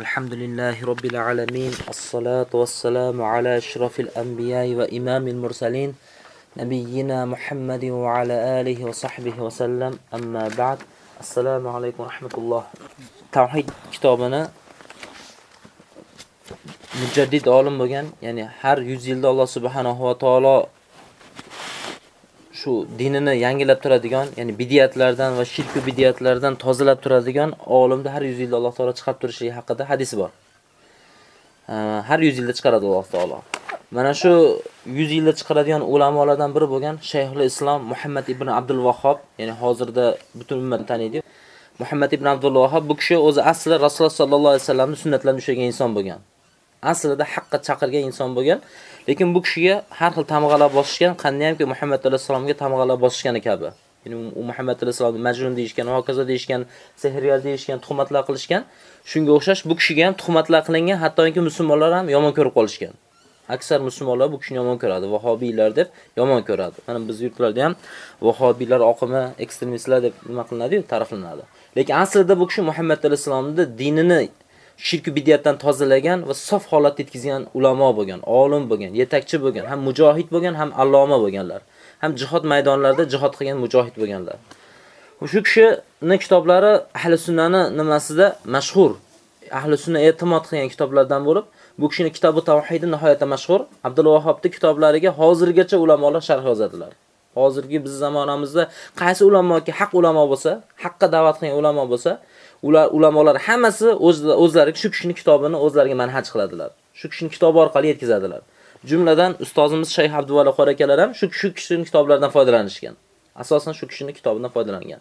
Elhamdülillahi Rabbil alemin. Assalatu vesselamu ala eşrafil enbiyayı ve imamil mursalin. Nebiyyina Muhammedin ve ala alihi ve sahbihi ve sellem. Amma ba'd. Assalamu alaikum rahmetullah. Tavhid kitabını müceddid alim bo'lgan, ya'ni har 100 yilda Alloh subhanahu va taolo shu dinini yangilab turadigan, ya'ni bidiyatlardan va shirk bidiyatlardan tozalab turadigan olimni har 100 yilda Alloh taolo chiqarib turishi haqida hadis bor. Har 100 yilda chiqaradi Alloh taolo. Mana shu 100 yilda chiqaradigan ulamolardan biri bo'lgan Shayxul Islom Muhammad ibn Abdul Vahhab, ya'ni hozirda butun ummat taniydi. Muhammad ibn Abdul Vahhab bu kishi o'zi asli Rasululloh sallallohu alayhi vasallamning sunnatlarini ushlagan inson bo'lgan. aslida haqqa chaqirgan inson bo'lgan, lekin bu kishiga har xil tamg'alar bosishgan, qanday hamki Muhammad alayhissalomga tamg'alar bosishgani kabi. Ya'ni u Muhammad alayhisolamni majnun deyishgan, hokazo deyishgan, sehrgar deyishgan, tuhmatlar qilishgan. Shunga o'xshash bu kishiga ham tuhmatlar qilingan, hattoki musulmonlar ham yomon ko'rib qolishgan. Aksar musulmonlar bu kishini yomon ko'radi, vahobiylar deb yomon ko'radi. Mana biz yurtlarda ham vahobiylar oqimi, ekstremistlar deb nima qilinadi-yu, ta'riflanadi. Lekin aslida bu kishi Muhammad alayhissalomni dinini shirk bidiyatdan tozalagan va sof holatda yetkizgan ulamo bo'lgan, olim bo'lgan, yetakchi bo'lgan, ham mujohid bo'lgan, ham alloma bo'lganlar. Ham jihod maydonlarida jihod qilgan mujohid bo'lganlar. Shu kishini kitoblari ahli sunnani nimasida mashhur. Ahli sunna e'timod qilgan kitoblardan bo'lib, bu kishining kitobi tavhidi nihoyatda mashhur. Abdul Vahhobning kitoblariga hozirgacha ulamolar sharh yozadilar. Hozirgi biz zamonamizda qaysi ulamoki haq ulamo bo'lsa, haqqa da'vat qilgan ulamo bo'lsa, ular ulamolar hammasi o'zlariga shu kishining kitobini o'zlariga manhaj qiladilar. Shu kishining kitobi orqali yetkazadilar. Jumladan ustozimiz Shayx Abduvali Qora akalar ham shu shu kishining kitoblaridan foydalanishgan. Asosan shu kishining kitobidan foydalangan.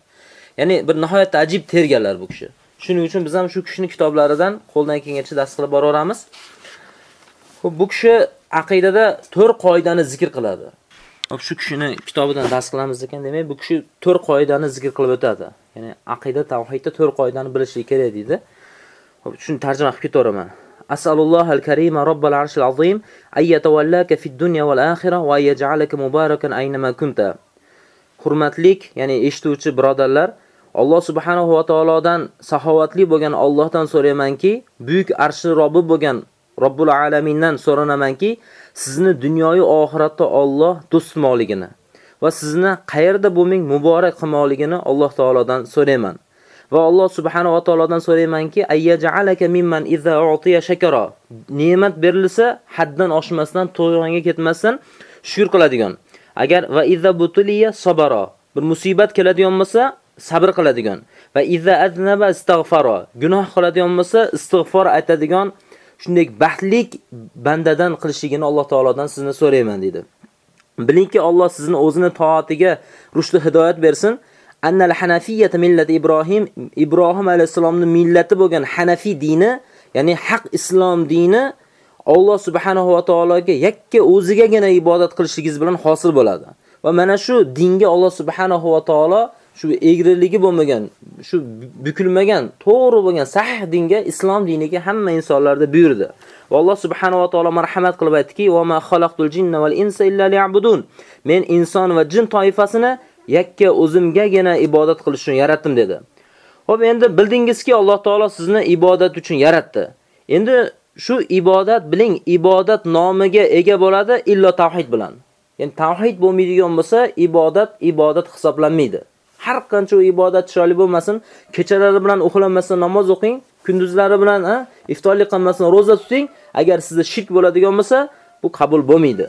Ya'ni bir nihoyatda ajib terganlar bu kishi. Shuning uchun biz ham shu kishining kitoblaridan qo'ldan kelgancha dars qilib boraveramiz. Xo'p, Bu kishi aqidada 4 qoidani zikr qiladi. Hop shu kishini kitobidan dars qilamiz ekan, demak bu kishi 4 qoidani zikr qilib o'tadi. Ya'ni aqida tavhidda 4 qoidani bilishlik kerak deydi. Hop shuni tarjima qilib ketaveraman. Asalullohal karima robbal arshil azim ay yatawallaka fid dunya wal akhirah va yaj'alaka mubarakan aynama kunta. Hurmatlik, ya'ni eshituvchi birodarlar, Alloh subhanahu va taolodan saxovatli bo'lgan Allohdan so'raymanki, buyuk arshi robbi bo'lgan Robbul alamindan so'ranamanki, sizni dunyoyu oxiratda Alloh do'stmoligini va sizni qayerda bo'lmang muborak qilmoqligini Alloh taolodan so'rayman. Va Alloh subhanahu va taolodan so'raymanki, ayyaj'alaka mimman idza u'tiya shakara. Ne'mat berilsa, haddan oshmasdan, to'g'onga ketmasdan shukr qiladigan. Agar va idza butuliya sabara. Bir musibat keladigan bo'lsa, sabr qiladigan. Va idza aznaba istighfara. Gunoh qiladigan bo'lsa, istig'for aytadigan shunday baxtlik bandadan qilishligini Alloh taolodan sizni so'rayman dedi. Bilingki Alloh sizni o'zini toatiga rushdi hidoyat bersin. Annal Hanafiyyat millati Ibrohim Ibrohim alayhisolamning millati bo'lgan Hanafi dini, ya'ni haq islom dini Alloh subhanahu va taologa yakka o'zigagina ibodat qilishligingiz bilan hosil bo'ladi. Va mana shu dinga Alloh subhanahu va taolo shu egriligi bo'lmagan, shu bukilmagan, to'g'ri bo'lgan sahih dinga, islom diniga hamma insonlarda buyurdi. Va Alloh subhanahu va taolo marhamat qilib aytdiki: "Va ma xalaqtul jinna val insa illa liya'budun." Men inson va jin toifasini yakka o'zimgagina ibodat qilish uchun yaratdim dedi. Xo'p, endi bildingizki, Alloh taolo sizni ibodat uchun yaratdi. Endi shu ibodat biling, ibodat nomiga ega bo'ladi illo tavhid bilan. Ya'ni tavhid bo'lmaydigan bo'lsa, ibodat ibodat hisoblanmaydi. Har qancha ibodat chiroyli bo'lmasin, kechalari bilan uxlamasdan namoz o'qing, kunduzlari bilan iftorlik qilmasdan roza tuting, agar sizda shirk bo'ladigan bo'lsa, bu qabul bo'lmaydi.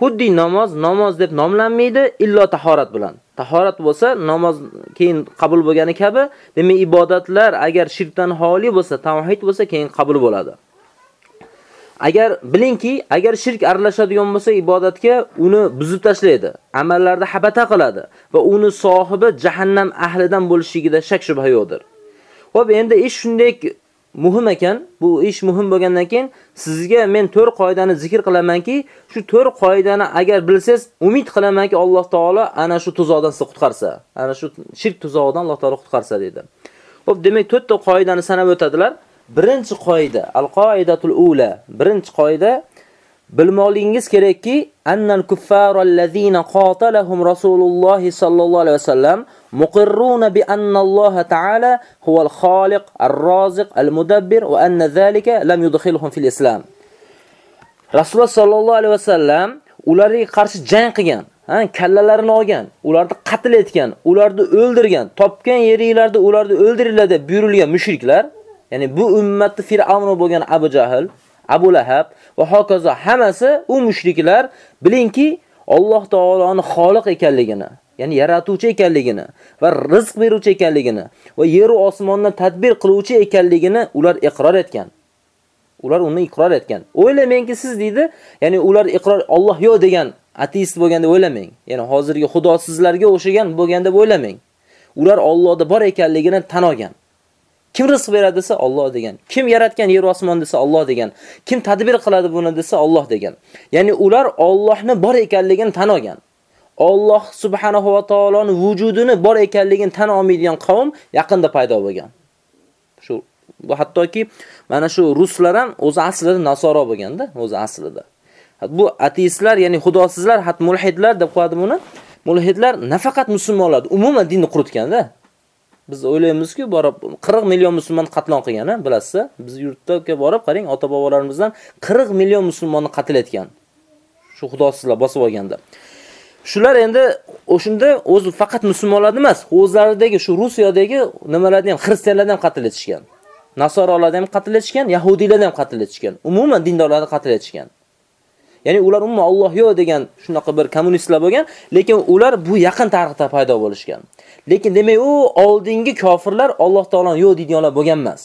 Xuddi namoz namoz deb nomlanmaydi illo tahorat bilan. Tahorat bo'lsa, namoz keyin qabul bo'lgani kabi, demak ibodatlar agar shirkdan xoli bo'lsa, tavhid bo'lsa, keyin qabul bo'ladi. Agar bilingki, agar shirk aralashadigan bo'lsa ibodatga, uni buzib tashlaydi, amallarda habata qiladi va uni sohibi jahannam ahlidan bo'lishligida shak shubha yo'qdir. Xo'p, endi ish shunday muhim ekan, bu ish muhim bo'lgandan keyin sizga men 4 qoidani zikr qilamanki, shu 4 qoidani agar bilsangiz, umid qilamanki Alloh taolo ana shu tuzoqdan sizni qutqarsa, ana shu shirk tuzog'idan Alloh taolo qutqarsa dedi. Xo'p, demak 4 ta qoidani sanab o'tadilar. Birinchi qoida, al-qoidatul ula. Birinchi qoida bilmoqligingiz kerakki, annal kuffarallazina qatalahum Rasululloh sallallohu alayhi vasallam muqirruna bi anna Alloh taala huval xoliq, ar-roziq, al-mudabbir wa anna zalika lam yudkhilhum fil islam. Rasululloh sallallohu alayhi vasallam ularga qarshi jang qilgan, ha, kallalarini olgan, ularni qatl etgan, ularni o'ldirgan, topgan yeringlarda ularni o'ldiringlar deb buyurilgan mushriklar, ya'ni bu ummatni Fir'avn bo'lgan Abu Jahl, Abu Lahab va hokazo hammasi u mushriklar bilinki Alloh taoloning xoliq ekanligini, ya'ni yaratuvchi ekanligini va rizq beruvchi ekanligini va yer va osmonni tadbir qiluvchi ekanligini ular iqror etgan. Ular uni iqror etgan. O'ylamangki siz deydi, ya'ni ular iqror Alloh yo'q degan ateist bo'lganda o'ylamang. Ya'ni hozirgi xudosizlarga o'xshagan bo'lganda o'ylamang. Ular Allohda bor ekanligini tan olgan. Kim rizq beradi desa Alloh degan. Kim yaratgan yer osmon desa Alloh degan. Kim tadbir qiladi buni desa Alloh degan. Ya'ni ular Allohni bor ekanligini tan olgan. Alloh subhanahu va taoloning vujudini bor ekanligini tan olmaydigan qavm yaqinda paydo bo'lgan. Shu bu hattoki mana shu ruslar ham o'zi aslida nasoro bo'lganda, o'zi aslida. Bu ateistlar, ya'ni xudosizlar, hat mulhidlar deb qo'yadi buni. Mulhidlar nafaqat musulmonlarni, umuman dinni quritganda. Biz o'ylaymizki, borib 40 million musulmon qatlon qilgan, bilasiz? Biz yurtga borib qarang, ota-bobolarimizdan 40 million musulmonni qatl etgan. Shu xudosizlar bosib olganda. Shular endi o'shunda o'zi faqat musulmonlar emas, o'zlaridagi shu Rusiyadagi nimalarni ham xristianlarni ham qatl etishgan. Nasoralarni ham qatl etishgan, yahudiylarni ham qatl etishgan. Umuman dindorlarni qatl etishgan. Ya'ni ular umuman Alloh yo'q degan shunaqa bir kommunistlar bo'lgan, lekin ular bu yaqin tarixda paydo bo'lishgan. Lekin demak u oldingi kofirlar Alloh taoloni yo'q deydiganlar bo'lgan emas.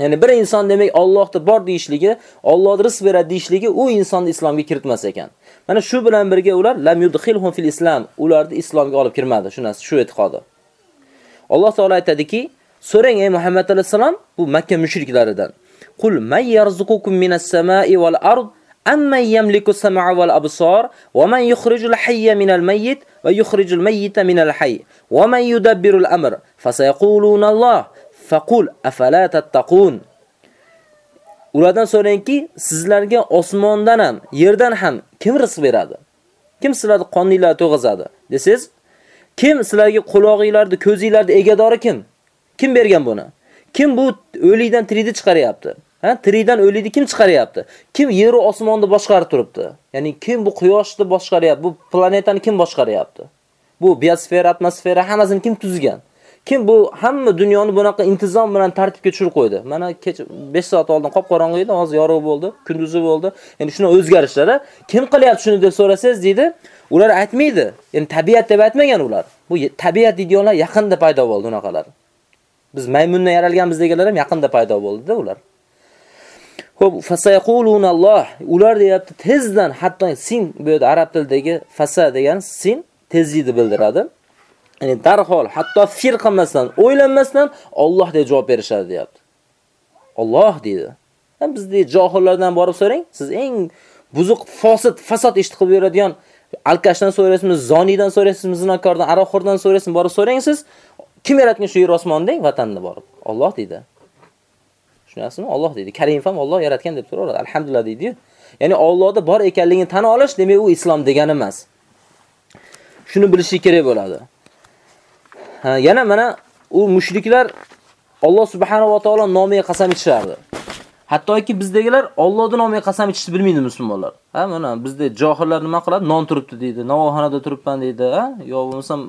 Ya'ni bir inson demak Allohda bor deyishligi, Alloh rizq beradi deyishligi u insonni islomga kiritmas ekan. Mana shu bilan birga ular lam yudkhilhum fil islam, ularni islomga olib kirmadi, shu narsa, shu e'tiqodi. Alloh taolay aytadiki, so'rang ey Muhammad alayhisalom bu Makka mushriklaridan. Qul may yarzuqukum minas samai wal ard amman yamliku sam'a wal absar wa man yukhrijul hayya minal mayyit va yukhrijul mayyita minal hayy wa man yudabbirul amr fasayaquluna fa faqul afala tattaqun Ulardan so'rangki, sizlarga osmondan ham, yerdan ham kim rizq beradi? Kim sizlarni qoninglarni to'g'izadi? Desiz, kim sizlarga quloqinglarni, ko'zinglarni egadori kim? Kim bergan buni? Kim bu o'likdan tirikni chiqaryapti? Ha, tirikdan o'likni kim chiqaryapti? Kim yer va osmonni boshqarib turibdi? Ya'ni kim bu quyoshni boshqaryapti? Bu planetani kim boshqaryapti? Bu biosfera, atmosfera hammasini kim tuzgan? Kim bu hamma dunyoni bunaqa intizom bilan tartibga tushirib qo'ydi? Mana kecha 5 soat oldin qop qorong'i edi, hozir yorug' bo'ldi, kunduzi bo'ldi. Endi shuni o'zgarishlar, kim qilyapti shuni deb so'rasangiz deydi, ular aytmaydi. Ya'ni tabiat deb aytmagan ular. Bu tabiat deydiganlar yaqinda paydo bo'ldi unaqalar. Biz maymundan yaralganmiz deganlar ham yaqinda paydo bo'ldi-da ular. Xo'p, fasayqulunalloh. Ular deyapti tezdan, hatto sin bu yerda arab tilidagi fasa degan sin tezlikni bildiradi. Ya'ni darhol hatto fikr qilmasdan, o'ylanmasdan Alloh deb javob berishadi, deyapti. Alloh deydi. Bizdek johillardan borib so'rang, siz eng buzuq, fosit, fasod ish qilib yuradigan alkashdan so'raysizmi, zoniydan so'raysizmi, zinokordan, aroqxo'rdan so'raysizmi, borib so'rang siz, kim yaratgan shu yer osmonni vatanni borib? Alloh deydi. Tushunasizmi? Alloh deydi. Karim ham Alloh yaratgan deb turaveradi. Alhamdulillah deydi-yu. Ya'ni Allohda bor ekanligini tan olish, demak u islom degani emas. Shuni bilishi kerak bo'ladi. Ha, yana mana u mushriklar Alloh subhanahu va taolo nomiga qasam ichishardi. Hattoki bizdagilar Allohning nomiga qasam ichishni bilmaydi musulmonlar. Ha, mana bizda johillar nima qiladi? Non turibdi deydi, navoxonada turibman deydi, ha? Yo bo'lmasam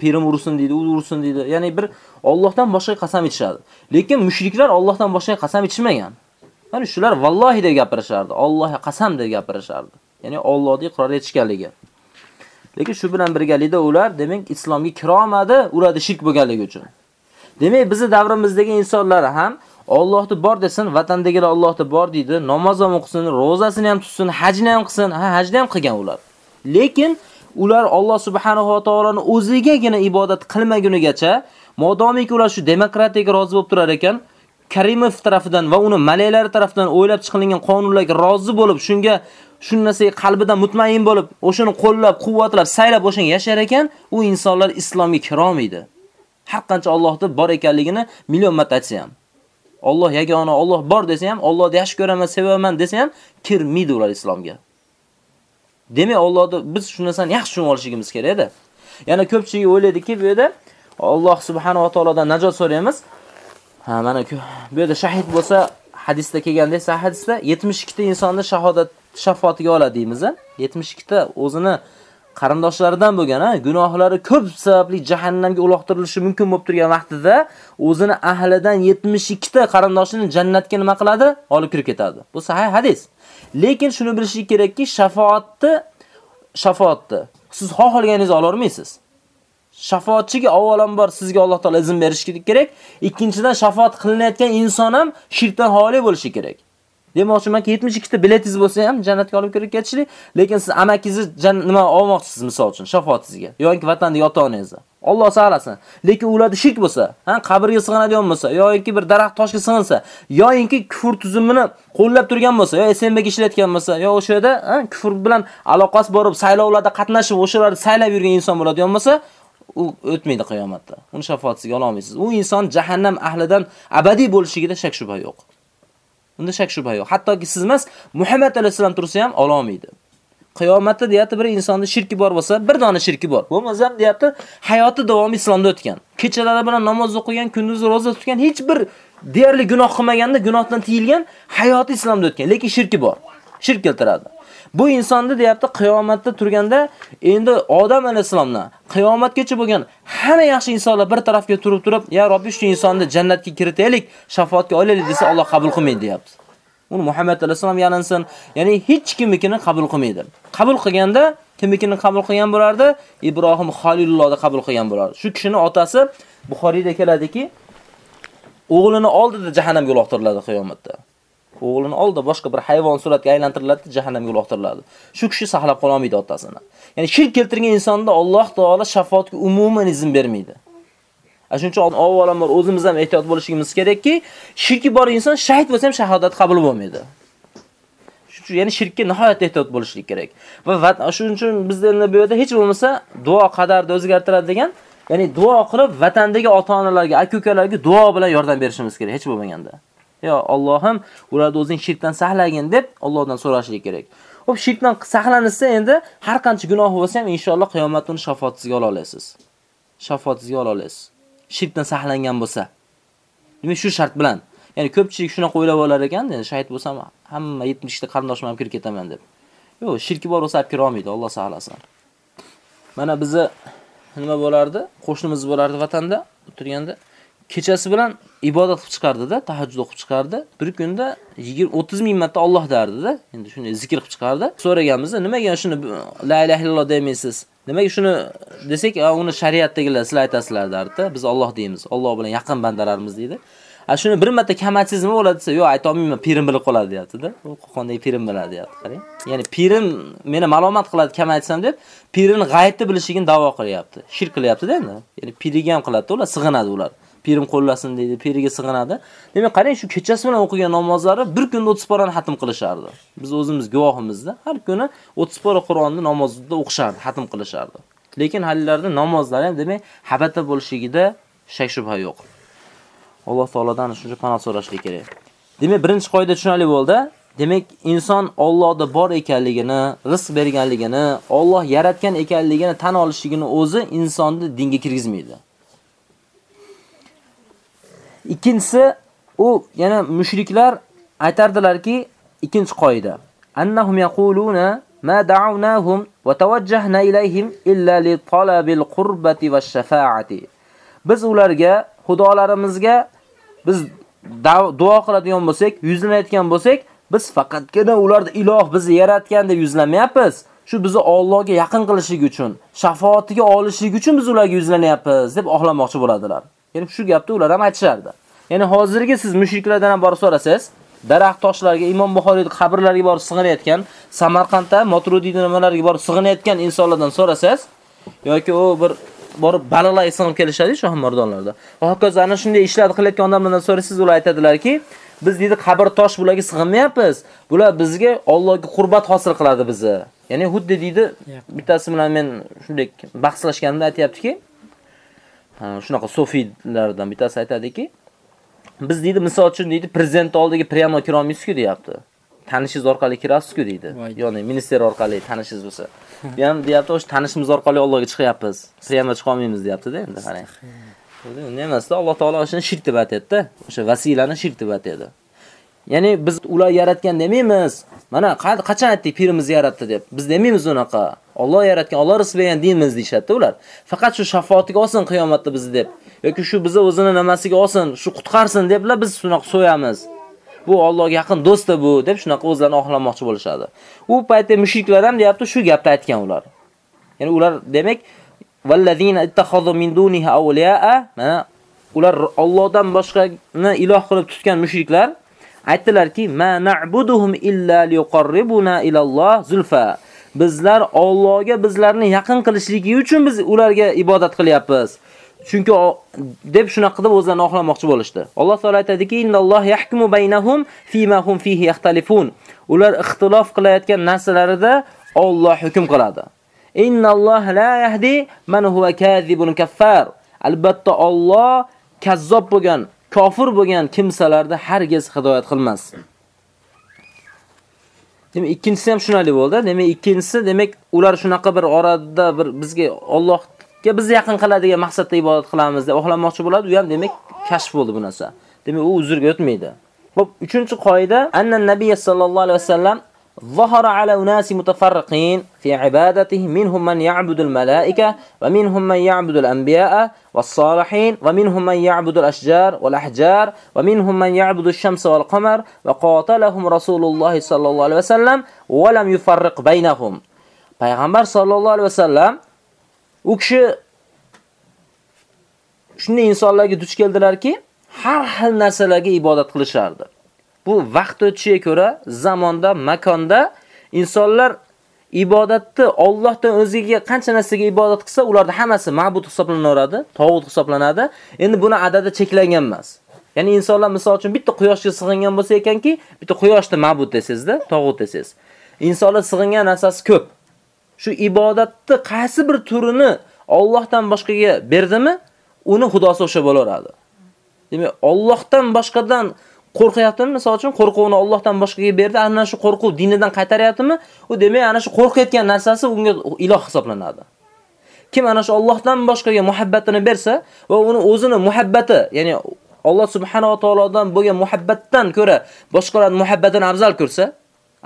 pirim ursin deydi, u ursin deydi. Ya'ni bir Allohdan boshqa qasam ichishadi. Lekin mushriklar Allohdan boshqa qasam ichmagan. Mana shular vallohi deb gapirishardi. Allohga qasam deb gapirishardi. Ya'ni Allohga iqror etishganligi. Lekin shu bilan birgalikda ular demak islomga kira olmadi, ularda shirk bo'lganligi uchun. Demak, bizning davrimizdagi insonlar ham Allohni bor desin, vatandagilar Allohni bor deydi, namoz ham o'qisin, ro'zasini ham tutsin, hajni ham qilsin, ha hajni ham qilgan ular. Lekin ular Alloh subhanahu va taoloning o'zigagina ibodat qilmagunigacha, modomiki ular shu demokratiyaga rozi bo'lib turar ekan, Karimov tarafidan va uni malaylar tarafidan o'ylab chiqilgan qonunlarga rozi bo'lib, shunga shu narsaga qalbidan mutmain bo'lib, o'shani qo'llab, quvvatlab, saylab o'shanga yashar ekan, u insonlar islomga kirom edi. Har qancha Allohda bor ekanligini million marta aytsa ham. Alloh yagona, Alloh bor desa ham, Allohni yaxshi ko'raman, sevaman desa ham kirmaydi ular islomga. Demak, Allohni biz shu narsani yaxshi tushunib olishimiz kerak edi. Yana ko'pchilik o'ylaydiki, bu yerda Alloh subhanahu va taolodan najot so'raymiz. Ha, mana bu yerda shahid bo'lsa, hadisda kelgandek, sahih hadisda 72 ta insonni shahodat shafoatiga oladi deymiz. 72 ta o'zini qarindoshlaridan bo'lgan, gunohlari ko'p sababli jahannamga uloqtirilishi mumkin bo'lib turgan vaqtida o'zini ahlidan 72 ta qarindoshini jannatga nima qiladi? Olib kirib ketadi. Bu sahih hadis. Lekin shuni bilishlik kerakki, shafoatni shafoatni siz xohlaganingizni ola olmaysiz. Shafoatchiga avvalambor sizga Alloh taolo izn berishi kerak. Ikkinchidan shafoat qilinayotgan inson ham shirkdan xoli bo'lishi kerak. Demoqchimanki 72 ta biletingiz bo'lsa ham jannatga olib kirib ketishlik, lekin siz amakingizni nima olmoqchisiz misol uchun shafoatingizga yoki vatandagi ota-onangizni. Alloh saqlasin. Lekin ularda shirk bo'lsa, ha qabrga sig'inadigan bo'lsa, yoki bir daraxt toshga sig'insa, yoki kufr tuzumini qo'llab turgan bo'lsa, yo SMBga ishlatgan bo'lsa, yo o'sha yerda kufr bilan aloqasi borib saylovlarda qatnashib, o'shalarni saylab yurgan inson bo'ladigan bo'lsa, u o'tmaydi qiyomatda. Uni shafotingizga ola olmaysiz. U inson jahannam ahlidan abadiy bo'lishligida shak shubha yo'q. Unda shak shubha yo'q. Hattoki siz emas, Muhammad alayhisalom tursa ham ola olmaydi. Qiyomatda deyapti bir insonda shirki bor bo'lsa, bir dona shirki bor. Bo'lmasa ham deyapti, hayoti davomi islomda o'tgan. Kechalari bilan namoz o'qigan, kunduzi roza tutgan, hech bir deyarli gunoh qilmaganda gunohdan tiyilgan, hayoti islomda o'tgan, lekin shirki bor. Shirk keltiradi. Bu insonni deyapti qiyomatda turganda endi odam alayhisalomni qiyomatgacha bo'lgan hamma yaxshi insonlar bir tarafga turib turib, "Ya Robbi, shu insonni jannatga kiritaylik, shafoatga olaylik" desa Alloh qabul qilmaydi, deyapti. Uni Muhammad alayhisalom yalinsin, ya'ni hech kimnikini qabul qilmaydi. Qabul qilganda kimnikini qabul qilgan bo'lardi? Ibrohim Xolilullohni qabul qilgan bo'lardi. Shu kishini otasi Buxoriyda keladiki, o'g'lini oldida jahannamga uloqtiriladi qiyomatda. O'g'lini oldi boshqa bir hayvon suratga aylantiriladi, jahannamga uloqtiriladi. Shu kishi saqlab qola olmaydi otasini. Ya'ni shirk keltirgan insonda Alloh taolo shafoatga umuman izn bermaydi. Shuning uchun avvalambor o'zimiz ham ehtiyot bo'lishimiz kerakki, shirki bor inson shahid bo'lsa ham shahodat qabul bo'lmaydi. Shuning uchun ya'ni shirkka nihoyatda ehtiyot bo'lishlik kerak. Va shuning uchun bizda endi bu yerda hech bo'lmasa duo qadarni o'zgartiradi degan, ya'ni duo qilib vatandagi ota-onalarga, aka-ukalarga duo bilan yordam berishimiz kerak, hech bo'lmaganda. Yo Allohim ularni o'zing shirkdan saqlagin deb Allohdan so'rashlik kerak. Xo'p, shirkdan saqlansa endi har qancha gunoh bo'lsa ham inshaalloh qiyomat kuni shafaatingizga ola olasiz. shafotingizga ola olasiz. Shirkdan saqlangan bo'lsa. Demak, shu shart bilan. Ya'ni ko'pchilik shunaqa o'ylab olar ekan, endi shahid bo'lsam hamma 70 ta qarindoshim ham kirib ketaman deb. Yo'q, shirki bor bo'lsa olib kira olmaydi, Alloh saqlasin. Mana bizni nima bo'lardi? Qo'shnimiz bo'lardi vatanda o'tirganda. Kechasi bilan ibodat qilib chiqardi-da, tahajjud o'qib chiqardi. Bir kunda 20-30 ming marta Alloh derdi-da. Endi shunday zikr qilib chiqardi. So'raganmiz, nimaga shuni la ilaha illalloh demaysiz? Nimaga shuni desak, uni shariatdagilar sizlar aytasizlar derdi. Biz Alloh deymiz. Alloh bilan yaqin bandalarimiz deydi. A shuni bir marta kamaytsiz nima bo'ladi desa, yo'q, ayta olmayman, pirim bilib qoladi deyapti-da. U qo'qondagi pirim biladi deyapti, qarang. Ya'ni pirim meni ma'lumot qiladi kamaytsam deb, pirini g'ayibni bilishligini da'vo qilyapti. Shirk qilyapti-da endi. Ya'ni piriga ham qiladi, ular sig'inadi ular. Pirim qo'llasin deydi, piriga sig'inadi. Demak, qarang shu kechasi bilan o'qigan namozlari bir kunda 30 parani xatm qilishardi. Biz o'zimiz guvohimizda har kuni 30 pora Qur'onni namozda o'qishardi, xatm qilishardi. Lekin halilarda namozlar ham demak habata bo'lishligida shak shubha yo'q. Alloh taoladan shuncha panoh so'rashlik kerak. Demak, birinchi qoida tushunarli bo'ldi. Demak, inson Allohda bor ekanligini, rizq berganligini, Alloh yaratgan ekanligini tan olishligini o'zi insonni dinga kirgizmaydi. Ikkinchisi u yana mushriklar aytardilarki, ikkinchi qoida. Annahum yaquluna ma da'awnahum va tawajjahna ilayhim illa li talabil qurbati va shafaati. Biz ularga, xudolarimizga biz duo qiladigan bo'lsak, yuzlanayotgan bo'lsak, biz faqatgina ularni iloh bizni yaratgan deb yuzlanmayapmiz. Shu bizni Allohga yaqin qilishligi uchun, shafoatiga olishligi uchun biz ularga yuzlanyapmiz deb oxlamoqchi bo'ladilar. Ya'ni shu gapni ular ham aytishardi. Ya'ni hozirgi siz mushriklardan ham borib so'rasangiz, daraxt toshlarga, Imom Buxoriyning qabrlariga borib sig'inayotgan, Samarqandda Moturudiyning nimalarga borib sig'inayotgan insonlardan so'rasangiz, yoki u bir borib baliqlar sig'inib kelishadi shu mardonlarda. Va hokazo ana shunday ishlarni qilayotgan odamlardan so'rasangiz, ular aytadilarki, biz deydi qabr tosh bularga sig'inmayapmiz. Bular bizga Allohga qurbat hosil qiladi bizni. Ya'ni xuddi deydi, bittasi bilan men shunday bahslashganimda aytayaptiki, shunaqa sofiylardan bittasi aytadiki, biz deydi misol uchun deydi prezident oldiga kira olmaysiz-ku deyapti. tanishingiz orqali kirasiz-ku deydi. Ya'ni minister orqali tanishingiz bo'lsa. Bu ham deyapti, o'sha tanishimiz orqali Allohga chiqyapmiz. Qiyamga chiqa olmaymiz deyapti-da endi qarang. Unda emasda Alloh taolo o'shani shirk deb aytaydi-da. O'sha vasilani shirk deb aytadi. Ya'ni biz ular yaratgan demaymiz. Mana qachon aytdik pirimiz yaratdi deb. Biz demaymiz unaqa. Alloh yaratgan, Alloh rizq bergan deymiz deyshadi ular. Faqat shu shafoatiga olsin qiyomatda bizni deb. yoki shu bizni o'zini nimasiga olsin, shu qutqarsin deblar biz shunaqa so'yamiz. Bu Allohga yaqin do'sti bu deb shunaqa o'zlarini oqlamoqchi bo'lishadi. U paytda mushriklar ham deyapti, shu gapni aytgan ular. Ya'ni ular demak vallazina ittakhadhu min dunihi awliya'a mana ular Allohdan boshqani iloh qilib tutgan mushriklar aytdilarki, ma na'buduhum illa liqarribuna ilalloh zulfa. Bizlar Allohga bizlarni yaqin qilishligi uchun biz ularga ibodat qilyapmiz. Chunki deb shunaqa deb o'zlarini oqlamoqchi bo'lishdi. Alloh taolo aytadiki, "Innalloh yahkumu baynahum fima hum fihi yaxtalifun." Ular ixtilof qilayotgan narsalarida Alloh hukm qiladi. Innalloh la yahdi man huwa kazibun kaffar. Albatta Alloh kazzob bo'lgan, kofir bo'lgan kimsalarni hargiz hidoyat qilmas. Demak, ikkinchisi ham shunali bo'ldi. Demak, ikkinchisi demak, ular shunaqa bir orada bir bizga Allohga bizni yaqin qiladigan maqsadda ibodat qilamiz deb xohlamoqchi bo'ladi, u ham demak kashf bo'ldi bu narsa. Demak, u uzrga o'tmaydi. Xo'p, 3-qoida annan nabiy sallallohu alayhi vasallam ظهر على أناس متفرقين في عبادته منهم من يعبد الملائكة ومنهم من يعبد الأنبياء والصالحين ومنهم من يعبد الأشجار والأحجار ومنهم من يعبد الشمس والقمر وقاتلهم رسول الله صلى الله عليه وسلم ولم يفرق بينهم payg'ambar sollallohu alayhi vasallam U kishi shunday insonlarga duch keldilarki, har xil narsalarga ibodat qilishardi. Bu vaqt o'tishiga ko'ra, zamonda, makonda insonlar ibodatni Allohdan o'ziga qancha narsaga ibodat qilsa, ularda hammasi ma'bud hisoblanaveradi, tog'ut hisoblanadi. Endi buni adadi cheklangan emas. Ya'ni insonlar misol uchun bitta quyoshga sig'ingan bo'lsa ekanki, bitta quyoshni ma'bud desizda, tog'ut desangiz. Insonlar sig'ingan narsasi ko'p. shu ibodatni qaysi bir turini Allohdan boshqaga berdimi, uni xudosi o'sha bo'laveradi. Demak, Allohdan boshqadan qo'rqayaptimi? Misol uchun qo'rquvni Allohdan boshqaga berdi, ana shu qo'rquv dinidan qaytaryaptimi? U demak, ana shu qo'rqayotgan narsasi unga iloh hisoblanadi. Kim ana shu Allohdan boshqaga muhabbatini bersa va uni o'zini muhabbati, ya'ni Alloh subhanahu va taolodan bo'lgan muhabbatdan ko'ra boshqalarning muhabbatini afzal ko'rsa,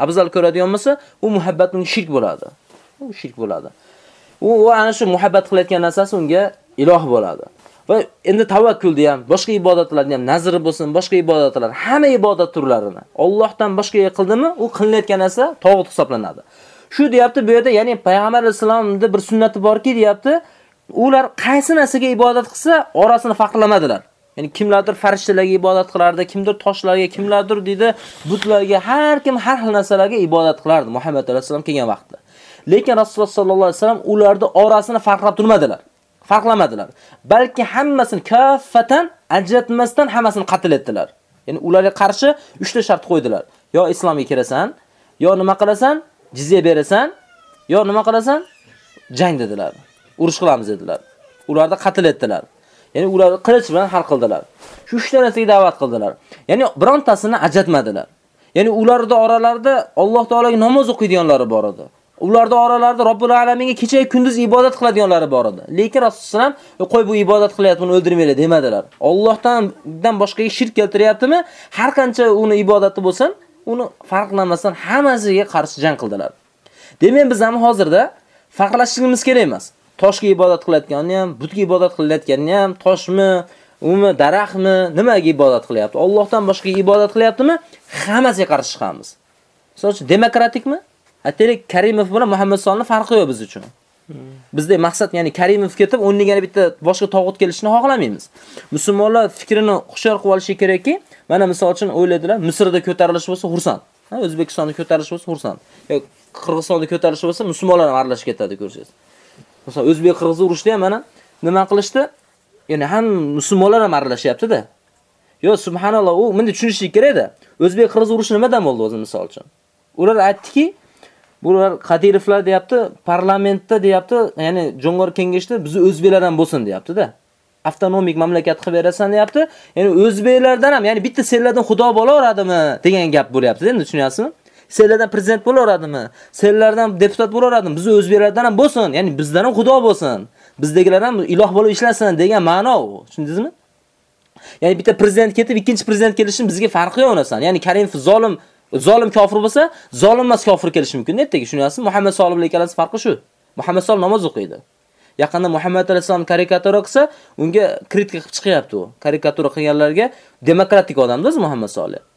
afzal ko'radigan bo'lsa, u muhabbatning shirk bo'ladi. u shirk bo'ladi. U ana shu muhabbat qilayotgan narsasi unga iloh bo'ladi. Va endi tavakkulni ham, boshqa ibodatlarni ham, nazri bo'lsin, boshqa ibodatlar, hamma ibodat turlarini Allohdan boshqaga qildimi, u qilinayotgan narsa tog'ut hisoblanadi. Shu deyapti bu yerda, ya'ni payg'ambar islomda bir sunnati borki, deyapti, ular qaysi narsaga ibodat qilsa, orasini farqlamadilar. Ya'ni kimlardir farishtalarga ibodat qilardi, kimdir toshlarga, kimlardir dedi butlarga, har kim har xil narsalarga ibodat qilardi Muhammad alayhisolam kelgan vaqtda. Lekin Rasululloh sollallohu alayhi vasallam ularni orasini farqlab turmadilar. Farqlamadilar. Balki hammasini kaffatan ajratmasdan hammasini qatl etdilar. Ya'ni ularga qarshi 3 ta shart qo'ydilar. Yo islomga kirasan, yo nima qilasan, jizya berasan, yo nima qilasan, jang dedilar. Urush qilamiz dedilar. Ularni qatl etdilar. Ya'ni ularni qilich bilan hal qildilar. Shu 3 ta narsaga da'vat qildilar. Ya'ni birontasini ajratmadilar. Ya'ni ularda oralarida Alloh taolaga namoz o'qiydiganlari bor edi. Ularda oralarida Robbul alaminga kecha kunduz ibodat qiladiganlari bor edi. Lekin Rasululloh qo'y bu ibodat qilyapti, uni o'ldirmanglar demadilar. Allohdan boshqaga shirk keltiryaptimi? Har qancha uni ibodati bo'lsin, uni farqlamasdan hammasiga qarshi jang qildilar. Demak, biz ham hozirda farqlashishimiz kerak emas. Toshga ibodat qilayotganini ham, butga ibodat qilayotganini ham, toshmi, umi, daraxtmi, nimaga ibodat qilyapti? Allohdan boshqaga ibodat qilyaptimi? Hammasiga qarshi chiqamiz. Masalan, demokratikmi? Aytaylik, Karimov bilan Muhammad Solning farqi yo'q biz uchun. Bizda maqsad, ya'ni Karimov ketib, o'rniga yana bitta boshqa tog'ut kelishini xohlamaymiz. Musulmonlar fikrini hushyor qilib olishi kerakki, mana misol uchun o'yladilar, Misrda ko'tarilish bo'lsa xursand. Ha, O'zbekistonda ko'tarilish bo'lsa xursand. Yo'q, Qirg'izistonda ko'tarilish bo'lsa musulmonlar ham aralashib ketadi ko'rsangiz. Masalan, O'zbek Qirg'iz urushida ham mana nima qilishdi? Ya'ni ham musulmonlar ham aralashyapti-da. Yo, subhanalloh, u menda tushunishlik kerak-da. O'zbek Qirg'iz urushi nimadan bo'ldi o'zi misol uchun? Ular aytdiki, Bular Qadirovlar deyapti, parlamentda deyapti, ya'ni Jo'ng'or kengashda bizni o'zbeklar ham bo'lsin deyapti-da. Avtonomik mamlakat qilib berasan deyapti. Ya'ni o'zbeklardan ham, ya'ni bitta senlardan xudo bo'la oladimi degan gap bo'lyapti, endi tushunyapsizmi? Senlardan prezident bo'la oladimi? Senlardan deputat bo'la oladimi? Bizni o'zbeklardan ham bo'lsin, ya'ni bizdan ham xudo bo'lsin. Bizdagilar ham iloh bo'lib ishlasin degan ma'no u. Tushundingizmi? Ya'ni bitta prezident ketib, ikkinchi prezident kelishi bizga farqi yo'q narsa. Ya'ni Karimov zolim zolim kofir bo'lsa, zolim emas kofir kelishi mumkin. Netdagi tushunyapsizmi? Muhammad sollallohu alayhi vasallam farqi shu. Muhammad sol namoz o'qiydi. Yaqinda Muhammad alayhisalom karikatura qilsa, unga kritika qilib chiqyapti u. Karikatura qilganlarga demokratik odamda Muhammad sollallohu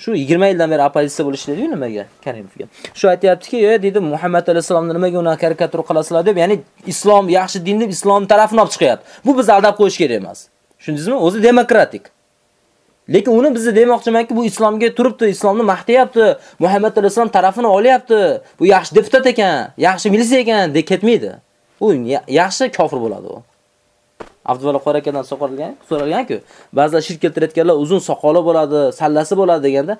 Shu 20 yildan beri oppozitsiya bo'lishdi-ku nimaga? Karimovga. Shu aytayaptiki, "Yo, dedi Muhammad alayhisalomni nimaga uni karikatura qilasizlar?" deb, ya'ni islom yaxshi din deb islom tarafini olib chiqyapti. Bu biz aldab qo'yish kerak emas. Tushundingizmi? O'zi demokratik. Lekin uni bizni demoqchimanki, bu islomga turibdi, islomni maqtayapti, Muhammad alayhisalom tarafini olyapti. Bu yaxshi deputat ekan, yaxshi militsiya ekan deb ketmaydi. U yaxshi kofir bo'ladi u. Abdulloh qora akadan so'ralgan-ku. Ba'zilar shirk keltirayotganlar uzun soqoli bo'ladi, sallasi bo'ladi deganda,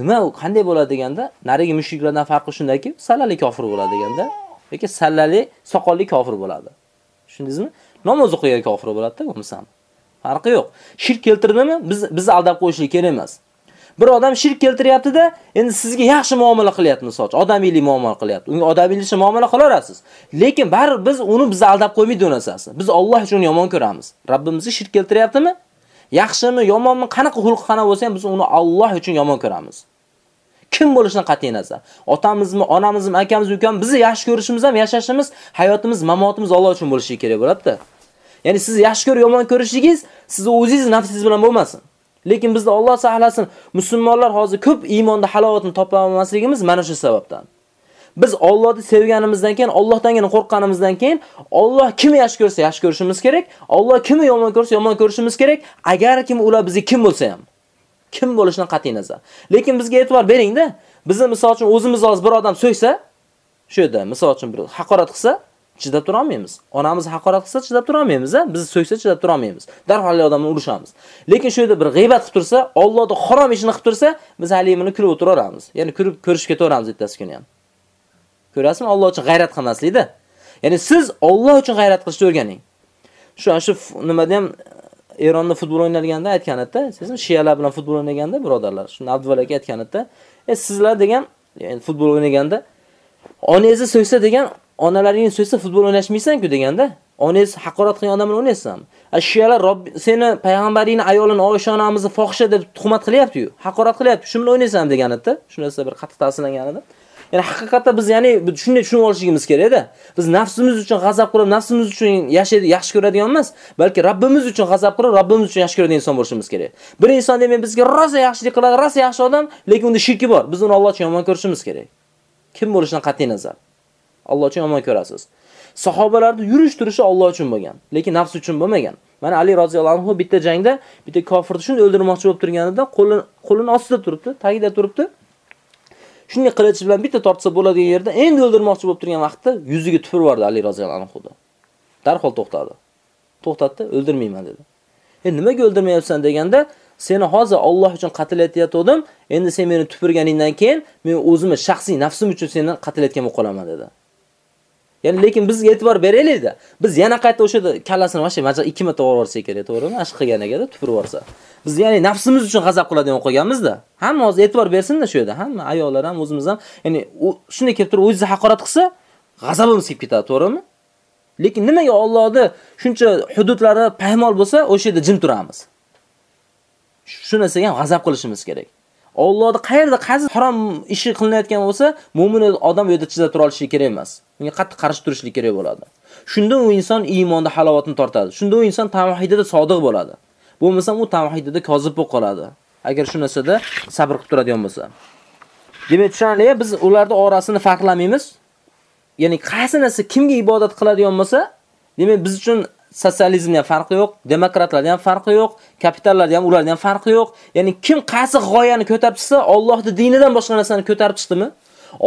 nima u qanday bo'ladi deganda, narigi mushriklardan farqi shundaki, sallali kofir bo'ladi deganda, yoki sallali soqolli kofir bo'ladi. Tushundingizmi? Namoz o'qigan kofir bo'ladi-da, bo'lmasa Farqi yo'q. Shirk keltirdimi, biz bizni aldab qo'yishlik kerak emas. Bir odam shirk keltiryapti-da, endi sizga yaxshi muomala qilyapti, masalan, odamiylik muomala qilyapti. Unga odamiylikcha muomala qilaverasiz. Lekin baribir biz uni bizni aldab qo'ymaydi narsasi. Biz Alloh uchun yomon ko'ramiz. Rabbimizni shirk keltiryaptimi? Yaxshimi, yomonmi, qanaqa xulq qana bo'lsa ham biz uni Alloh uchun yomon ko'ramiz. Kim bo'lishidan qat'iy nazar. Otamizmi, onamizmi, akamizmi, ukam bizni yaxshi ko'rishimiz ham yashashimiz, hayotimiz, mamotimiz Alloh uchun bo'lishi kerak bo'ladi-da. Ya'ni siz yaxshi ko'rib yomon ko'rishingiz sizni o'zingiz nafsingiz bilan bo'lmasin. Lekin bizda Alloh saqlasin, musulmonlar hozir ko'p iymonda halovatni topa olmasligimiz mana shu sababdan. Biz Allohni sevganimizdan keyin, Allohdangina qo'rqqanimizdan keyin Alloh kimni yaxshi ko'rsa yaxshi ko'rishimiz kerak, Alloh kimni yomon ko'rsa yomon ko'rishimiz kerak, agar kim ular bizni kim bo'lsa ham. Kim bo'lishidan qat'iy nazar. Lekin bizga e'tibor bering-da. Bizni misol uchun o'zimiz hozir bir odam so'ysa, shu yerda misol uchun bir haqorat qilsa, chidab tura olmaymiz. Onamiz haqorat qilsa chidab tura olmaymiz, a? Bizni so'ysa chidab tura olmaymiz. Darhol odamni urishamiz. Lekin shu yerda bir g'iybat qilib tursa, Allohning harom ishini qilib tursa, biz halimini kulib o'tiraveramiz. Ya'ni kulib ko'rishga ketaveramiz ertasi kuni ham. Ko'rasizmi? Alloh uchun g'ayrat qilmaslikda. Ya'ni siz Alloh uchun g'ayrat qilishni o'rganing. Shu shu nimada ham Eronda futbol o'ynalganda aytgan edi, sizmi shiyalar bilan futbol o'ynaganda birodarlar, shuni Abduvali aka aytgan edi. E sizlar degan, ya'ni futbol o'ynaganda onangizni so'ysa degan onalaringni so'ysa futbol o'ynashmaysan-ku deganda, onangiz haqorat qilgan odam bilan o'ynaysanmi? Ashiyalar Robb seni payg'ambaringni ayolini Oysha onamizni fohisha deb tuhmat qilyapti-yu, haqorat qilyapti. Shu bilan o'ynaysan deganida. Shu narsa bir qattiq ta'sirlangan edi. Ya'ni haqiqatda biz ya'ni shunday tushunib olishimiz kerak-da. Biz nafsimiz uchun g'azab qilib, nafsimiz uchun yashaydi, yaxshi ko'radigan emas, balki Rabbimiz uchun g'azab qilib, Rabbimiz uchun yaxshi ko'radigan inson bo'lishimiz kerak. Bir inson demak bizga rosa yaxshilik qiladi, rosa yaxshi odam, lekin unda shirki bor. Biz uni Alloh uchun yomon ko'rishimiz kerak. Kim bo'lishidan qat'iy nazar. Alloh uchun yomon ko'rasiz. Sahobalarning yurish turishi Alloh uchun bo'lgan, lekin nafs uchun bo'lmagan. Mana Ali roziyallohu anhu bitta jangda bitta kofirni shuni o'ldirmoqchi bo'lib turganida qo'lini qo'lini ostida turibdi, tagida turibdi. Shunday qilich bilan bitta tortsa bo'ladigan yerda endi o'ldirmoqchi bo'lib turgan vaqtda yuziga tupurib yubordi Ali roziyallohu anhu. Darhol to'xtadi. To'xtatdi, o'ldirmayman dedi. E nimaga o'ldirmayapsan deganda, seni hozir Alloh uchun qatl etayotgandim, endi sen meni tupurganingdan keyin men o'zimni shaxsiy nafsim uchun seni qatl etgan bo'lib qolaman dedi. Ya'ni lekin bizga e'tibor beraylikda. Biz yana qayta o'sha kallasini vashay majo 2 marta urib kerak, to'g'rimi? Ashq qilganiga-da tupurib yuborsa. Biz ya'ni nafsimiz uchun g'azab qiladigan qo'yganmiz-da. Hamma hozir e'tibor bersin-da shu yerda. Hamma ayollar ham o'zimiz ham, ya'ni u shunday kelib turib o'zingizni haqorat qilsa, g'azabimiz kelib ketadi, to'g'rimi? Lekin nimaga Allohni shuncha hududlari paymol bo'lsa, o'sha yerda jim turamiz? Shu narsaga ham g'azab qilishimiz kerak. Allohni qayerda qaysi harom ishi qilinayotgan bo'lsa, mu'min odam u yerda chiza tura olishi kerak emas. Unga qattiq qarshi turishlik kerak bo'ladi. Shunda u inson iymonda halovatini tortadi. Shunda u inson tavhidida sodiq bo'ladi. Bo'lmasa u tavhidida kozib bo'lib qoladi. Agar shu narsada sabr qilib turadigan bo'lsa. Demak, tushunali, biz ularning orasini farqlamaymiz. Ya'ni qaysi narsa kimga ibodat qiladigan bo'lsa, demak biz uchun sotsializmda ham farqi yo'q, demokratlarda ham farqi yo'q, kapitallarda ham ularda ham farqi yo'q. Ya'ni kim qaysi g'oyani ko'tarib chiqsa, Allohning dinidan boshqa narsani ko'tarib chiqdimi?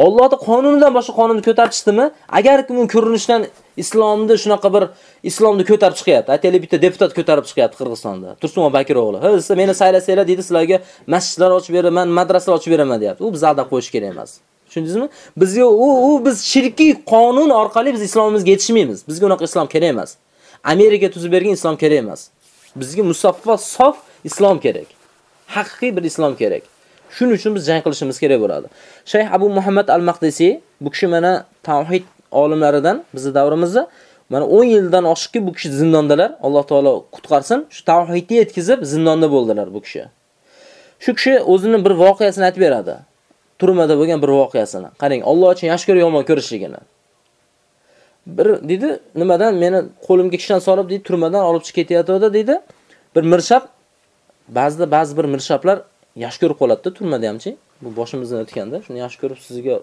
Allohning qonunidan boshqa qonunni ko'tarib chiqdimi? Agar kim ko'rinishdan islomni shunaqa bir islomni ko'tarib chiqyapti. Aytaylik bitta deputat ko'tarib chiqyapti Qirg'izistonda. Tursunov Bakir o'g'li. Ha, siz meni saylasanglar dedi, sizlarga masjidlar ochib beraman, madrasalar ochib beraman deyapti. U biz qo'yish kerak emas. Tushundingizmi? Bizga u u biz shirkiy qonun orqali biz islomimizga yetishmaymiz. Bizga unaqa islom kerak emas. Amerika tuzib bergan islom kerak emas. Bizga musaffo, sof islom kerak. Haqiqiy bir islom kerak. Shuning uchun biz jang qilishimiz kerak bo'ladi. Shayx Abu Muhammad al-Maqdisi bu kishi mana tavhid olimlaridan bizning davrimizda mana 10 yildan oshiqki bu kishi zindondalar. Alloh taolo qutqarsin. Shu tavhidni yetkizib zindonda bo'ldilar bu kishi. Shu kishi o'zining bir voqeasini aytib beradi. Turmada bo'lgan bir voqeasini. Qarang, Alloh uchun yaxshi ko'rib yomon ko'rishligini. Bir dedi, nimadan meni qo'limga kishan solib dedi, turmadan olib chiqib ketyapti dedi. Bir mirshab ba'zida ba'zi bir mirshablar yaxshi ko'rib qoladida turmada hamchi. Bu boshimizdan o'tganda, shuni yaxshi ko'rib sizga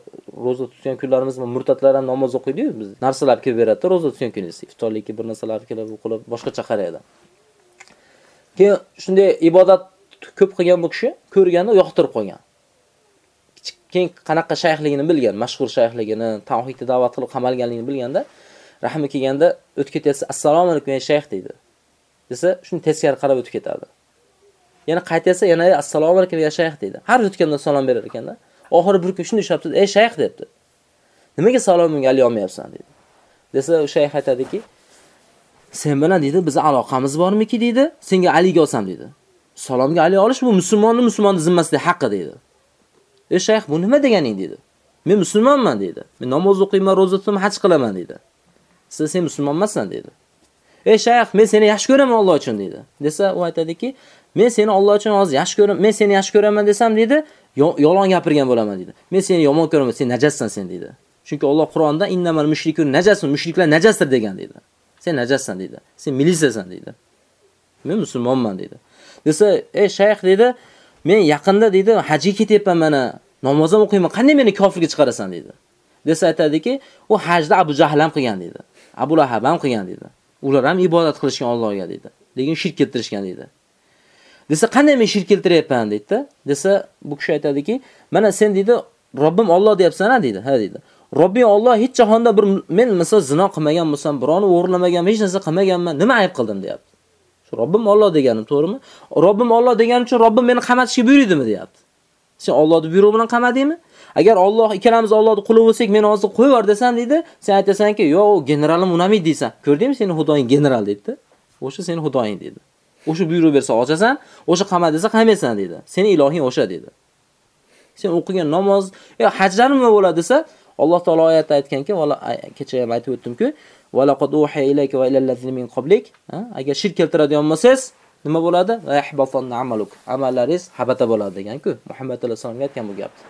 roza tutgan kunlarimiz murtatlar ham namoz o'qiydi-yu, biz narsalar kelib beradi, roza tutgan kuningiz. Iftorlikka bir narsalar kelib o'qilib, boshqacha qaraydi. Keyin shunday ibodat ko'p qilgan bu kishi ko'rganda yoqtirib qolgan. Keyin qanaqa shayxligini bilgan, mashhur shayxligini, tavhidga da'vat qilib qamalganligini bilganda, rahmi kelganda o'tib ketyapsa, assalomu alaykum ey shayx deydi. Desa, shuni teskari qarab o'tib ketadi. Yana qaytyapsa yana assalomu alaykum ey shayx deydi. Har o'tganda salom berar ekanda, oxiri bir kun shunday ishlatdi, ey shayx debdi. Nimaga salomingga ali olmayapsan dedi. Desa, o shayx aytadiki, sen bilan dedi, biz aloqamiz bormiki dedi, senga aliga olsam dedi. Salomga ali olish bu musulmonni musulmonni zimmasida haqqi dedi. Ey shayx, bu nima deganing dedi. Men musulmonman dedi. Men namoz o'qiyman, roza tutaman, haj qilaman dedi. Siz sen musulmon emassan dedi. Ey shayx, men seni yaxshi ko'raman Alloh uchun dedi. Desa, u aytadiki, men seni Alloh uchun hozir yaxshi ko'raman, men seni yaxshi ko'raman desam dedi, yolg'on gapirgan bo'laman dedi. Men seni yomon ko'raman, sen najassan sen dedi. Chunki Alloh Qur'onda innamal mushrikun najasun, mushriklar najasdir degan dedi. Sen najassan dedi. Sen milisasan dedi. Men musulmonman dedi. Desa, ey shayx dedi, men yaqinda dedi, hajga ketyapman mana, namoz ham o'qiyman, qanday meni kofirga chiqarasan dedi. Desa aytadiki, u hajda Abu Jahl ham qilgan dedi. Abu Lahab ham qilgan dedi. Ular ham ibodat qilishgan Allohga dedi. Lekin shirk keltirishgan dedi. Desa, qanday men shirk keltiryapman dedi. Desa, bu kishi aytadiki, mana sen dedi, Robbim Alloh deyapsan-a dedi. Ha dedi. Robbing Alloh hech jahonda bir men misol zino qilmagan bo'lsam, birovni o'g'irlamagan, hech narsa qilmaganman, nima ayb qildim deyapti. Shu Robbim Alloh deganim to'g'rimi? Robbim Alloh deganim uchun Robbim meni qamatishga buyurdimi deyapti. Sen Allohning buyrug'i bilan qamadingmi? Agar Alloh ikkalamiz Allohning quli bo'lsak, meni hozir qo'yib yubor desan deydi, sen aytasanki, "Yo'q, generalim unamaydi" deysan. Ko'rdingmi seni xudoying general deydi. O'sha seni xudoying deydi. O'sha buyruq bersa ochasan, o'sha qama desa qamaysan deydi. Seni ilohing o'sha deydi. Sen o'qigan namoz, yo hajlar nima bo'ladi desa, Alloh taolo oyatda aytganki, valla kecha ham aytib o'tdimki, "Va laqad uhiya ilayka va ilal ladzina min qablik" agar shirk keltiradigan bo'lsangiz, nima bo'ladi? Va amaluk. Amallaringiz habata bo'ladi degan-ku. Muhammad alayhisolamga aytgan bu gapni.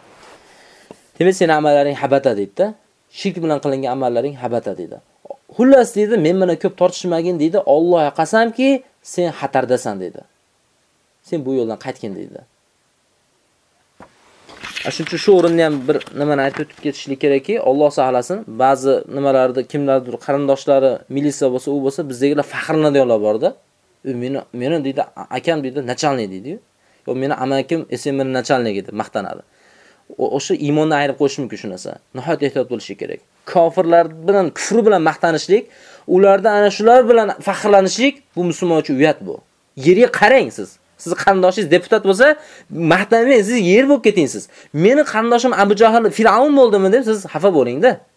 Demak, seni amallaring habata deydi-da. Shirk bilan qilingan amallaring habata deydi. Xullas deydi, men bilan ko'p tortishmagin deydi. Allohga qasamki, sen xatardasan deydi. Sen bu yo'ldan qaytgin deydi. Shuning uchun shu o'rinda ham bir nimani aytib o'tib ketishlik kerakki, Alloh saqlasin, ba'zi nimalarda kimlardir qarindoshlari militsiya bo'lsa, u bo'lsa, bizdagilar faxrlanadiganlar borda. U meni meni deydi, akam deydi, nachalnik deydi-yu. Yo meni amakim SMR nachalnigi deb maqtanadi. O'sha iymonni ayirib qo'yish mumkin shu narsa. Nihoyat ehtiyot bo'lish kerak. Kofirlar bilan, kufr bilan maqtanishlik, ularda ana shular bilan faxrlanishlik bu musulmon uchun uyat bu. Yerga qarang siz. Sizni qarindoshingiz deputat bo'lsa, maqtanmang, siz yer bo'lib keting siz. Meni qarindoshim Abu Jahl Fir'avn bo'ldimi deb siz xafa bo'lingda. De.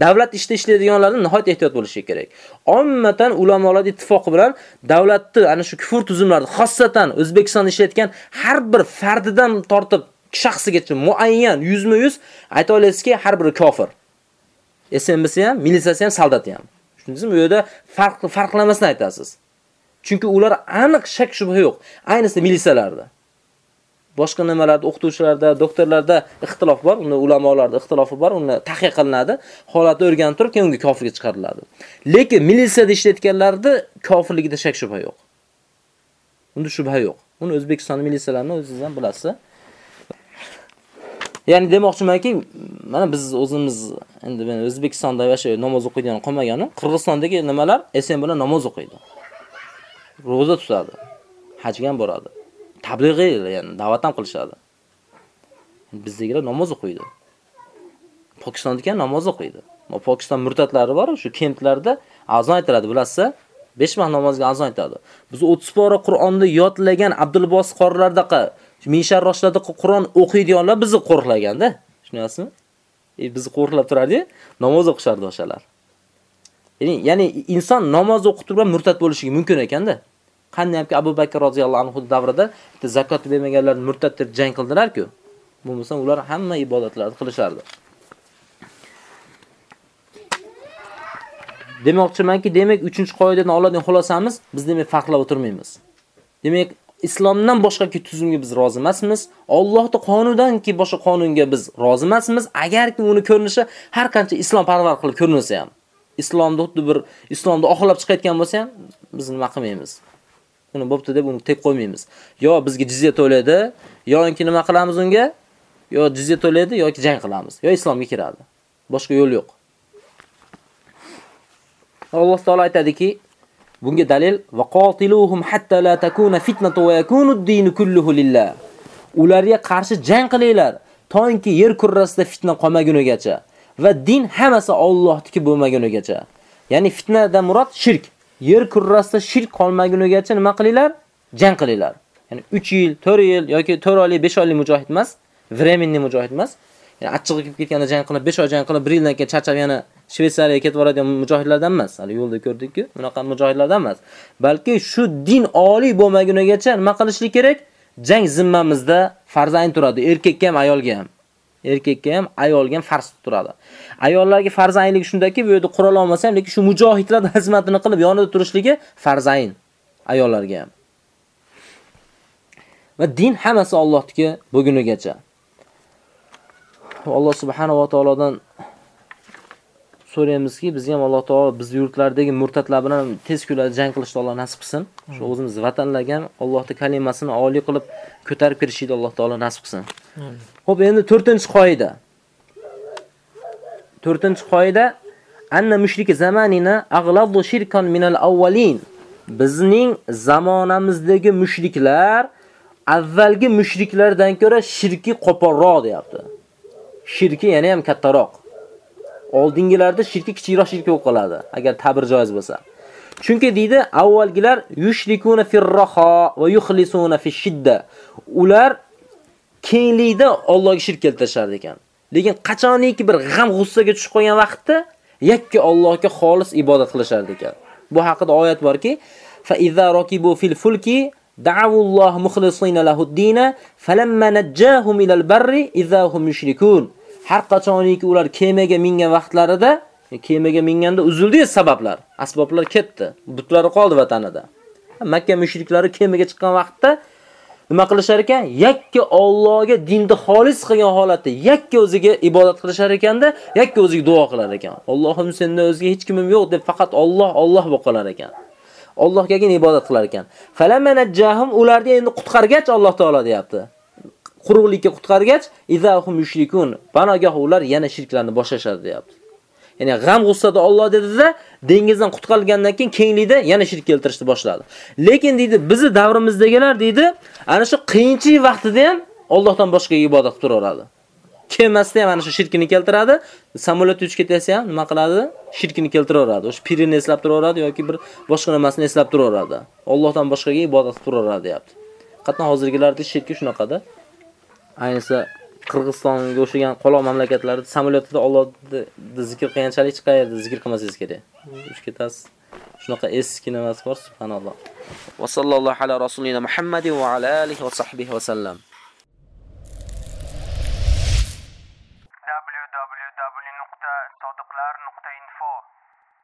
Davlat ishda ishlaydiganlardan nihoyat ehtiyot bo'lishi kerak. Ommatan ulamolar ittifoqi bilan davlatni ana shu kufur tuzumlarida, xossatan O'zbekistonda ishlayotgan har bir fardidan tortib shaxsigacha muayyan 100%, ayta olasizki, har biri kofir. SMBC ham, militsiyasi ham, soldati ham. Tushundingizmi? Bu yerda farq farqlamasdan aytasiz. Chunki ular aniq shak shubha yo'q. Ayniqsa militsiyalarda. Boshqa nimalarda, o'qituvchilarda, doktorlarda ixtilof bor, unda ulamolarda ixtilofi bor, uni tahqiq qilinadi, holatni o'rganib turib, keyin unga kofirga chiqariladi. Lekin militsiyada ishlayotganlarda kofirligida shak shubha yo'q. Unda shubha yo'q. Uni O'zbekiston militsiyalarini o'zingiz ham bilasiz. Ya'ni demoqchimanki, mana biz o'zimiz endi men O'zbekistonda yashab namoz o'qiydigan qolmaganim, Qirg'izistondagi nimalar SM bilan namoz o'qiydi. roza tutadi. Hajga ham boradi. Tablig'iy, ya'ni da'vat ham qilishadi. Bizdagilar namoz o'qiydi. Pokistondagi namoz o'qiydi. Pokiston murtatlari bor, shu kentlarda azon aytiladi, bilasizmi? 5 vaqt namozga azon aytadi. Biz 30 pora Qur'onni yodlagan Abdulbos qorlardaqa, Mishar roshlardaqa Qur'on o'qiydiganlar bizni qo'rqlaganda. Tushunyapsizmi? E bizni qo'rqlab turardi, namoz o'qishardi o'shalar. Ya'ni, ya'ni inson namoz o'qib turib murtat bo'lishi mumkin ekanda. Qanday Abu Bakr roziyallohu anhu davrida bitta zakot bermaganlar murtad deb jang qildilar-ku. Bo'lmasa ular hamma ibodatlarni qilishardi. Demoqchimanki, demak 3-qoidadan oladigan xulosamiz biz demak farqlab o'tirmaymiz. Demak, islomdan boshqaki tuzumga biz rozi emasmiz. Allohning qonunidanki boshqa qonunga biz rozi emasmiz. Agarki uni ko'rinishi har qancha islom parvar qilib ko'rinsa ham, islomni xuddi bir islomni oxirlab chiqayotgan bo'lsa ham biz nima qilmaymiz. Uni bo'pti deb uni tep qo'ymaymiz. Yo bizga jizya to'laydi, yoki nima qilamiz unga? Yo jizya to'laydi yoki jang qilamiz. Yo islomga kiradi. Boshqa yo'l yo'q. Alloh taolay aytadiki, bunga dalil va qotiluhum hatta la takuna fitnatu va yakunu ad-din kulluhu lillah. Ularga qarshi jang qilinglar, to'nki yer kurrasida fitna qolmagunigacha va din hammasi Allohniki bo'lmagunigacha. Ya'ni fitnadan murod shirk. Yer kurrasida shirk qolmagunigacha nima qilinglar? Jang qilinglar. Ya'ni 3 yil, 4 yil yoki 4 oylik, 5 oylik mujohid emas, временный mujohid emas. Ya'ni achchig'i kelib ketganda jang qilib, 5 oy jang qilib, 1 yildan keyin charchab yana Shvetsariyaga ketib boradigan mujohidlardan emas. Hali yo'lda ko'rdik-ku, bunaqa mujohidlardan emas. Balki shu din oliy bo'lmagunigacha nima qilishlik kerak? Jang zimmamizda farzand turadi, erkakka ham, ayolga ham. Erkakka ham, ayolga ham farz turadi. Ayollarga farzaynlik shundaki, bu yerda qurol olmasa ham, lekin shu mujohidlar xizmatini qilib yonida turishligi farzayn ayollarga ham. Va din hammasi Allohniki bo'lgunigacha. Alloh subhanahu va taolodan so'raymizki, bizga ham Alloh taolo biz yurtlardagi murtatlar bilan tez kunlarda jang qilishni Alloh nasib qilsin. Shu o'zimiz vatanlarga ham Allohning kalimasini oliy qilib ko'tarib kirishni Alloh taolo nasib qilsin. Xo'p, endi 4-qoida. 4-qoida anna mushriki zamanina aghladu shirkan minal awwalin. Bizning zamonamizdagi mushriklar avvalgi mushriklardan ko'ra shirki qo'polroq deyapti. Shirki yana ham kattaroq. Oldingilarda shirki kichikroq shirki bo'lib qoladi, agar ta'bir joiz bo'lsa. Chunki deydi, avvalgilar yushrikuna firraha va yukhlisuna fi shidda. Ular kenglikda Allohga shirk keltirishar ekan. Lekin qachoniki bir g'am g'ussaga tushib qolgan vaqtda yakka Allohga xolis ibodat qilishar ekan. Bu haqida oyat borki, fa idza rakibu fil fulki da'awulloh mukhlisina lahu-d-din falamma najjahum ila al-barri idza hum yushrikun. Har qachoniki ular kemaga mingan vaqtlarida, e, kemaga minganda uzildi sabablar, asboblar ketdi. Butlari qoldi vatanida. Makka mushriklari kemaga chiqqan vaqtda nima qilishar ekan? Yakka Allohga dinni xolis qilgan holatda yakka o'ziga ibodat qilishar ekanda, yakka o'ziga duo qilar ekan. Allohim sendan o'zga hech kimim yo'q deb faqat Alloh, Alloh bo'qalar ekan. Allohgagina ibodat qilar ekan. Falamanajjahum ularni endi qutqargach Alloh taolo deyapti. Quruqlikka qutqargach, izahum yushrikun. Panogoh ular yana shirklarni boshlashadi, deyapti. Ya'ni g'am g'ussada Alloh dedida, dengizdan qutqarilgandan keyin kenglikda yana shirk keltirishni boshladi. Lekin deydi, bizi davrimizdagilar deydi, ana shu qiyinchilik vaqtida ham Allohdan boshqa ibodat qilib turaveradi. kelmasda ham ana shu shirkini keltiradi, samolyot uchib ketsa ham nima qiladi? Shirkini keltiraveradi. O'sha pirini eslab turaveradi yoki bir boshqa nimasini eslab turaveradi. Allohdan boshqaga ibodat qilib turaveradi, deyapti. Qatna hozirgilarda shirki shunaqada. Ayniqsa Qirg'izistonga o'xshagan qoloq mamlakatlarda samolyotda Allohni zikr qilganchalik chiqaydi, zikr qilmasangiz kerak. Uchib ketasiz. Shunaqa eski nimasi bor, subhanalloh. Va sallallohu ala rasulina Muhammadin va ala alihi va sahbihi va sallam.